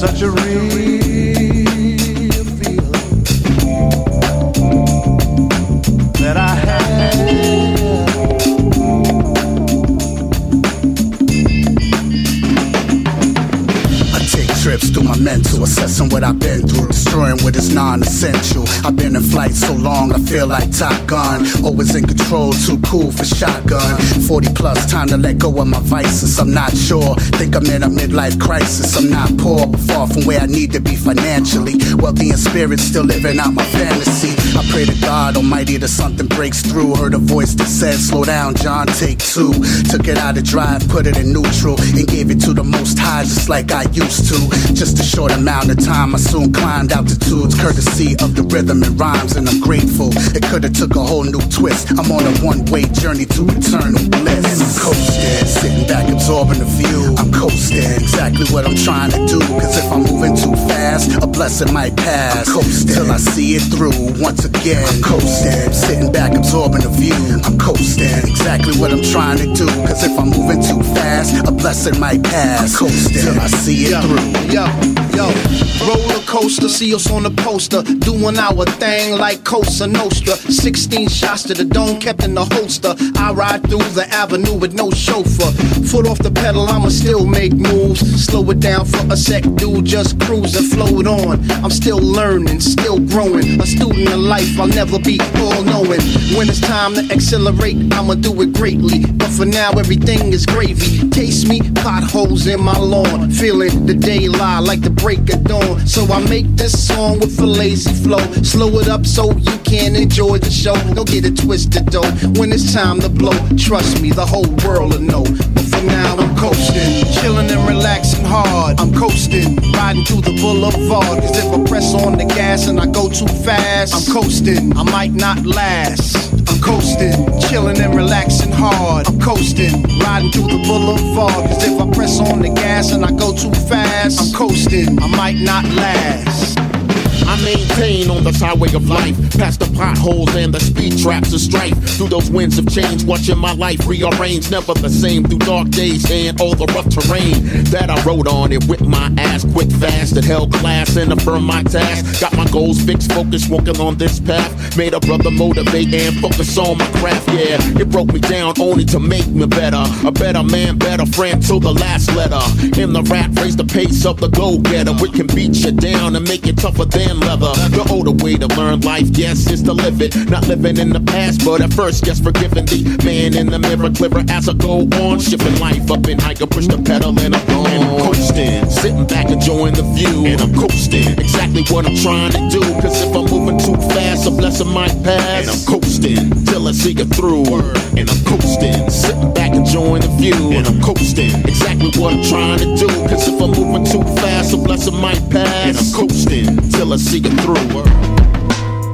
such a real mental, assessing what I've been through, destroying what is non-essential. I've been in flight so long, I feel like Top Gun. Always in control, too cool for shotgun. 40 plus, time to let go of my vices. I'm not sure. Think I'm in a midlife crisis. I'm not poor, but far from where I need to be financially. Wealthy in spirit, still living out my fantasy. I pray to God Almighty that something breaks through. Heard a voice that said, Slow down, John, take two. Took it out of drive, put it in neutral, and gave it to the most high just like I used to. Just a short amount of time, I soon climbed altitudes, courtesy of the rhythm and rhymes, and I'm grateful. It could've took a whole new twist. I'm on a one-way journey to eternal bliss. And I'm coasting, sitting back, absorbing the view. I'm coasting, exactly what I'm trying to do. Cause if I'm moving too fast, a blessing might pass. I'm coasting till I see it through once again. I'm coasting, sitting back, absorbing the view. I'm coasting, exactly what I'm trying to do. Cause if I'm blessing pass. I'm coasting till I see it yo, through. Yo, yo, roller coaster, see us on the poster, doing our thing like Cosa Nostra. 16 shots to the dome, kept in the holster. I ride through the avenue with no chauffeur. Foot off the pedal, I'ma still make moves. Slow it down for a sec, dude, just cruise and float on. I'm still learning, still growing. A student of life, I'll never be all knowing. When it's time to accelerate, I'ma do it greatly. But for now, everything is gravy. Taste me, potholes in my lawn. Feeling the day lie like the break of dawn. So I make this song with a lazy flow. Slow it up so you can enjoy the show. Don't get it twisted though. When it's time to blow, trust me, the whole world will know. But for now, I'm coasting, chilling and relaxing hard. I'm coasting, riding through the boulevard. Cause if I press on the gas and I go too fast, I'm coasting, I might not last. Coasting, chilling and relaxing hard. I'm coasting, riding through the boulevard. Cause if I press on the gas and I go too fast, I'm coasting, I might not last. I maintain on this highway of life, past the potholes and the speed traps of strife. Through those winds of change, watching my life rearrange, never the same through dark days and all the rough terrain that I rode on. It whipped my ass quick, fast, it held class and affirmed my task. Got my goals fixed, focused, walking on this path. Made a brother motivate and focus on my craft. Yeah, it broke me down only to make me better, a better man, better friend till the last letter. In the rap race, the pace of the go-getter, we can beat you down and make it tougher than leather. The older way to learn life, yes, is to live it. Not living in the past, but at first, yes, forgiving the man in the mirror, clearer as I go on. Shifting life up and I can push the pedal and I'm going. And I'm coasting, sitting back enjoying the view. And I'm coasting, exactly what I'm trying to do. Cause if I'm moving too fast, a blessing might pass. And I'm coasting, till I see it through. And I'm coasting, sitting back and enjoying the view. And I'm coasting, exactly what I'm trying to do. Cause moving too fast, a blessing might pass. And I'm coasting, till I see it through.